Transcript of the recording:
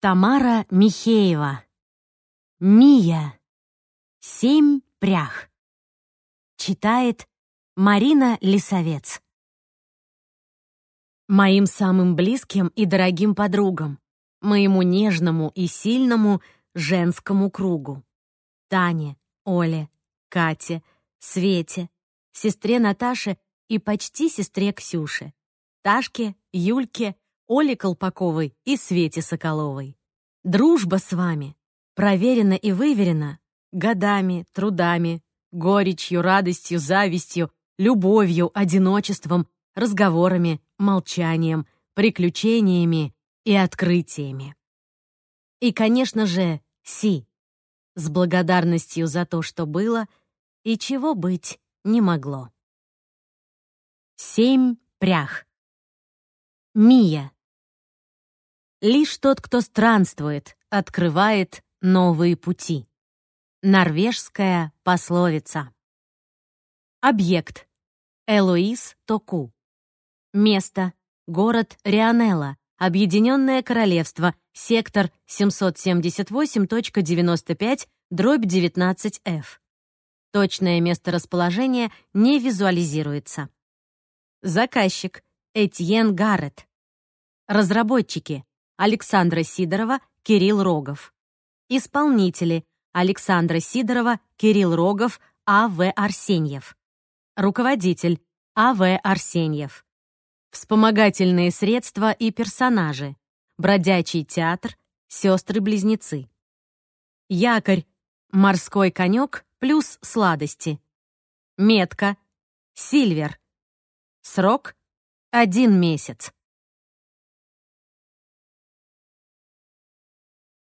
Тамара Михеева. Мия. Семь прях. Читает Марина Лисовец. Моим самым близким и дорогим подругам, моему нежному и сильному женскому кругу. Тане, Оле, Кате, Свете, сестре Наташе и почти сестре Ксюше, Ташке, Юльке, Оле Колпаковой и Свете Соколовой. Дружба с вами проверена и выверена годами, трудами, горечью, радостью, завистью, любовью, одиночеством, разговорами, молчанием, приключениями и открытиями. И, конечно же, Си, с благодарностью за то, что было и чего быть не могло. Семь прях. Мия. Лишь тот, кто странствует, открывает новые пути. Норвежская пословица. Объект. Элоиз Току. Место. Город Рионелла. Объединенное Королевство. Сектор 778.95, дробь 19F. Точное месторасположение не визуализируется. Заказчик. Этьен Гаррет. Разработчики. Александра Сидорова, Кирилл Рогов. Исполнители. Александра Сидорова, Кирилл Рогов, А.В. Арсеньев. Руководитель. А.В. Арсеньев. Вспомогательные средства и персонажи. Бродячий театр, сестры-близнецы. Якорь. Морской конек плюс сладости. Метка. Сильвер. Срок. Один месяц.